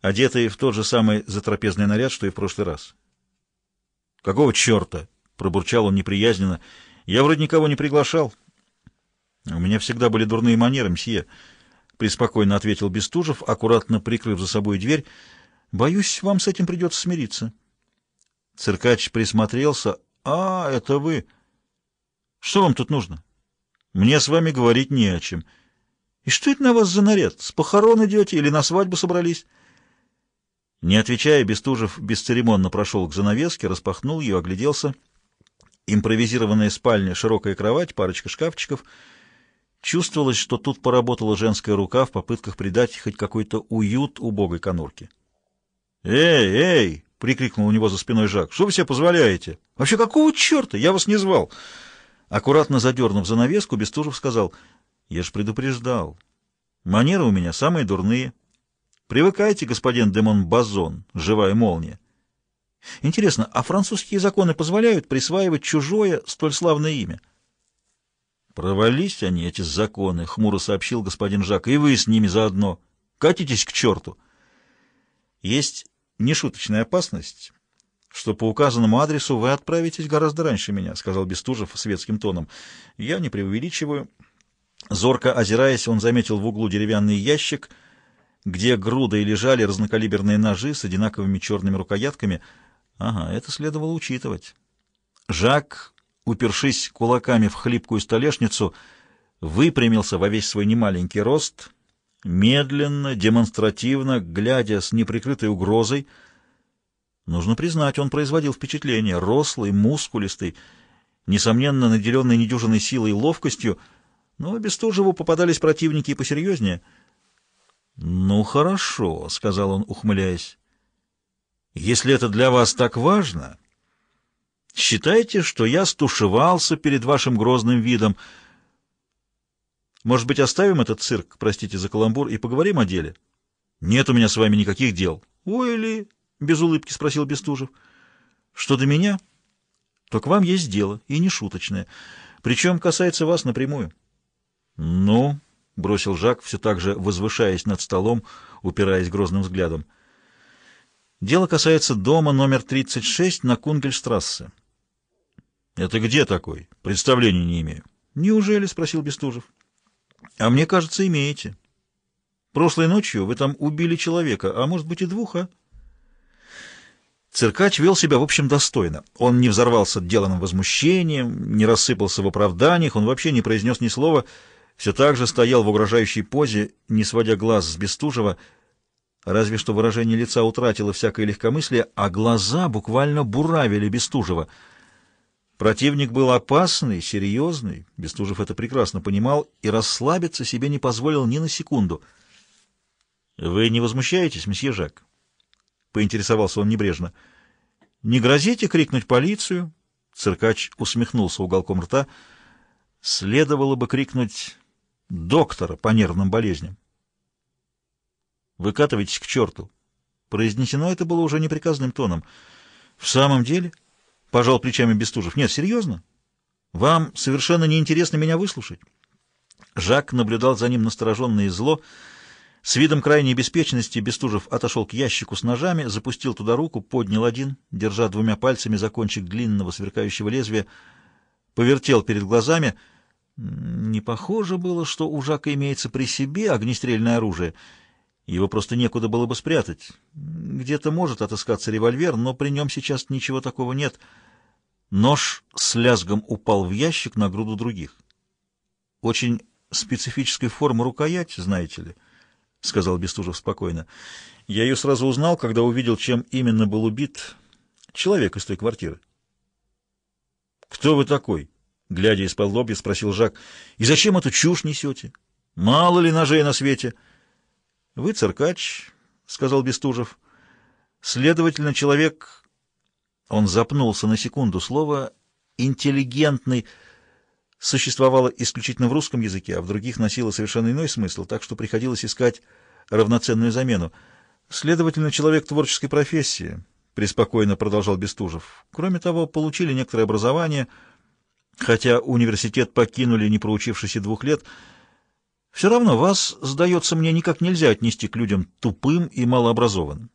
одетый в тот же самый затрапезный наряд, что и в прошлый раз. «Какого черта?» — пробурчал он неприязненно. «Я вроде никого не приглашал». «У меня всегда были дурные манеры, мсье», — преспокойно ответил Бестужев, аккуратно прикрыв за собой дверь. «Боюсь, вам с этим придется смириться». Циркач присмотрелся. «А, это вы. Что вам тут нужно?» «Мне с вами говорить не о чем». «И что это на вас за наряд? С похорон идете или на свадьбу собрались?» Не отвечая, Бестужев бесцеремонно прошел к занавеске, распахнул ее, огляделся. Импровизированная спальня, широкая кровать, парочка шкафчиков. Чувствовалось, что тут поработала женская рука в попытках придать хоть какой-то уют убогой конурке. «Эй, эй!» — прикрикнул у него за спиной Жак. «Что вы себе позволяете? Вообще какого черта? Я вас не звал!» Аккуратно задернув занавеску, Бестужев сказал, «Я ж предупреждал. Манеры у меня самые дурные». Привыкайте, господин Демон Базон, живая молния. Интересно, а французские законы позволяют присваивать чужое столь славное имя? Провались они, эти законы, — хмуро сообщил господин Жак, — и вы с ними заодно. Катитесь к черту. Есть нешуточная опасность, что по указанному адресу вы отправитесь гораздо раньше меня, — сказал Бестужев светским тоном. Я не преувеличиваю. Зорко озираясь, он заметил в углу деревянный ящик — где грудой лежали разнокалиберные ножи с одинаковыми черными рукоятками. Ага, это следовало учитывать. Жак, упершись кулаками в хлипкую столешницу, выпрямился во весь свой немаленький рост, медленно, демонстративно, глядя с неприкрытой угрозой. Нужно признать, он производил впечатление, рослый, мускулистый, несомненно, наделенный недюжиной силой и ловкостью, но без того попадались противники и посерьезнее — «Ну, хорошо», — сказал он, ухмыляясь. «Если это для вас так важно, считайте, что я стушевался перед вашим грозным видом. Может быть, оставим этот цирк, простите за каламбур, и поговорим о деле?» «Нет у меня с вами никаких дел». «Ой ли?» — без улыбки спросил Бестужев. «Что до меня, то к вам есть дело, и не шуточное, причем касается вас напрямую». «Ну?» — бросил Жак, все так же возвышаясь над столом, упираясь грозным взглядом. «Дело касается дома номер 36 на Кунгельштрассе». «Это где такой? Представления не имею». «Неужели?» — спросил Бестужев. «А мне кажется, имеете. Прошлой ночью вы там убили человека, а может быть и двух, а?» Циркач вел себя, в общем, достойно. Он не взорвался деланным возмущением, не рассыпался в оправданиях, он вообще не произнес ни слова — все так же стоял в угрожающей позе, не сводя глаз с Бестужева, разве что выражение лица утратило всякое легкомыслие, а глаза буквально буравили Бестужева. Противник был опасный, серьезный, Бестужев это прекрасно понимал, и расслабиться себе не позволил ни на секунду. — Вы не возмущаетесь, месье Жак? — поинтересовался он небрежно. — Не грозите крикнуть полицию? Циркач усмехнулся уголком рта. — Следовало бы крикнуть доктора по нервным болезням. «Выкатывайтесь к черту!» Произнесено это было уже неприказным тоном. «В самом деле?» — пожал плечами Бестужев. «Нет, серьезно? Вам совершенно неинтересно меня выслушать?» Жак наблюдал за ним настороженно и зло. С видом крайней беспечности Бестужев отошел к ящику с ножами, запустил туда руку, поднял один, держа двумя пальцами за кончик длинного сверкающего лезвия, повертел перед глазами — не похоже было, что у Жака имеется при себе огнестрельное оружие. Его просто некуда было бы спрятать. Где-то может отыскаться револьвер, но при нем сейчас ничего такого нет. Нож с лязгом упал в ящик на груду других. Очень специфической формы рукоять, знаете ли, — сказал Бестужев спокойно. Я ее сразу узнал, когда увидел, чем именно был убит человек из той квартиры. — Кто вы такой? — Глядя из-под лобья, спросил Жак, «И зачем эту чушь несете? Мало ли ножей на свете?» «Вы циркач», — сказал Бестужев. «Следовательно, человек...» Он запнулся на секунду. Слово «интеллигентный» существовало исключительно в русском языке, а в других носило совершенно иной смысл, так что приходилось искать равноценную замену. «Следовательно, человек творческой профессии», — преспокойно продолжал Бестужев. «Кроме того, получили некоторое образование...» Хотя университет покинули, не проучившись двух лет, Все равно вас, сдается мне, никак нельзя отнести к людям тупым и малообразованным.